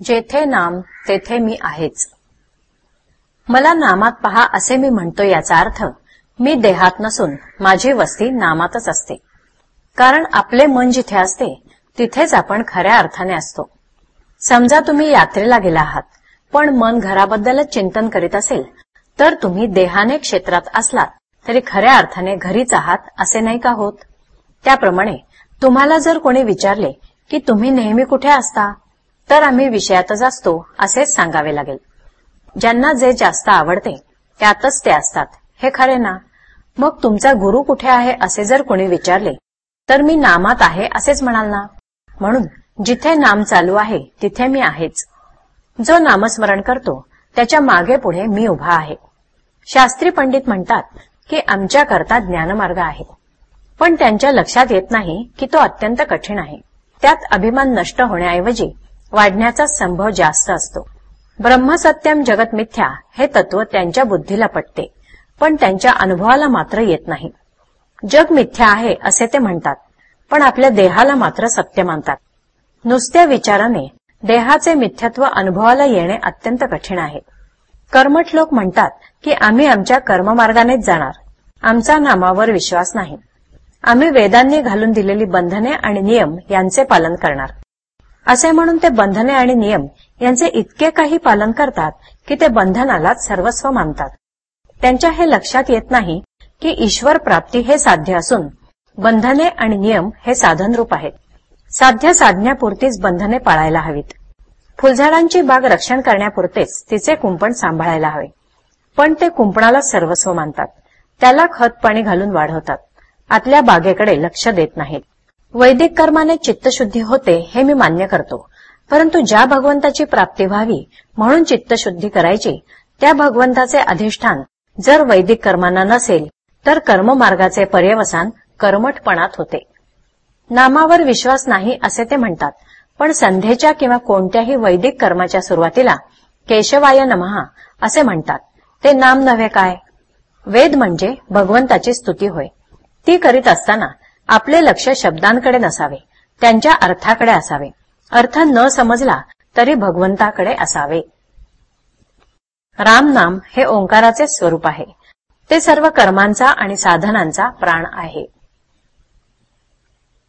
जेथे नाम तेथे मी आहेच. मला नामात पहा असे मी म्हणतो याचा अर्थ मी देहात नसून माझी वस्ती नामातच असते. कारण आपले मन जिथे असते तिथेच आपण खऱ्या अर्थाने असतो. समजा तुम्ही यात्रेला गेला आहात पण मन घराबद्दलच चिंतन करीत असेल तर तुम्ही देहाने क्षेत्रात असलात तरी खऱ्या अर्थाने घरीच आहात असे नाही का होत? त्याप्रमाणे तुम्हाला जर कोणी विचारले की तुम्ही नेहमी कुठे असता? तर आम्ही विषयातच असतो असेच सांगावे लागेल. ज्यांना जे जास्त आवडते त्यातच ते असतात. हे खरे ना? मग तुमचा गुरु कुठे आहे असे जर कोणी विचारले तर मी नामात आहे असेच म्हणाल ना? म्हणून जिथे नाम चालू आहे तिथे मी आहेच. जो नामस्मरण करतो त्याच्यामागे पुढे मी उभा आहे. शास्त्री पंडित म्हणतात की आमच्याकरता ज्ञानमार्ग आहे. पण त्यांच्या लक्षात येत नाही की तो अत्यंत कठीण आहे. त्यात अभिमान नष्ट होण्याऐवजी वाढण्याचा संभव जास्त असतो. ब्रह्मसत्यम जगत मिथ्या हे तत्व त्यांच्या बुद्धीला पटते पण त्यांच्या अनुभवाला मात्र येत नाही. जग मिथ्या आहे असे ते म्हणतात पण आपल्या देहाला मात्र सत्य मानतात. नुसत्या विचाराने देहाचे मिथ्यत्व अनुभवाला येणे अत्यंत कठीण आहे. कर्मठ लोक म्हणतात की आम्ही आमच्या कर्ममार्गानेच जाणार. आमचा नामावर विश्वास नाही. आम्ही वेदांनी घालून दिलेली बंधने आणि नियम यांचे पालन करणार. असे म्हणून ते बंधने आणि नियम यांचे इतके काही पालन करतात की ते बंधनालाच सर्वस्व मानतात. त्यांच्या हे लक्षात येत नाही की ईश्वर प्राप्ती हे साध्य असून बंधने आणि नियम हे साधनरूप आहेत. साध्य साधण्यापुरतीच बंधने पाळायला हवीत. फुलझाडांची बाग रक्षण करण्यापुरतेच तिचे कुंपण सांभाळायला हवे. पण ते कुंपणाला सर्वस्व मानतात. त्याला खत पाणी घालून वाढवतात. आतल्या बागेकडे लक्ष देत नाहीत. वैदिक कर्माने चित्तशुद्धी होते हे मी मान्य करतो. परंतु ज्या भगवंताची प्राप्ती व्हावी म्हणून चित्तशुद्धी करायची त्या भगवंताचे अधिष्ठान जर वैदिक कर्मांना नसेल तर कर्ममार्गाचे पर्यवसान कर्मठपणात होते. नामावर विश्वास नाही असे ते म्हणतात पण संध्येच्या किंवा कोणत्याही वैदिक कर्माच्या सुरुवातीला केशवाय नमहा असे म्हणतात. ते नाम नव्हे काय? वेद म्हणजे भगवंताची स्तुती होय. ती करीत असताना आपले लक्ष शब्दांकडे नसावे त्यांच्या अर्थाकडे असावे. अर्थ न समजला तरी भगवंताकडे असावे. राम नाम हे ओंकाराचे स्वरूप आहे. ते सर्व कर्मांचा आणि साधनांचा प्राण आहे.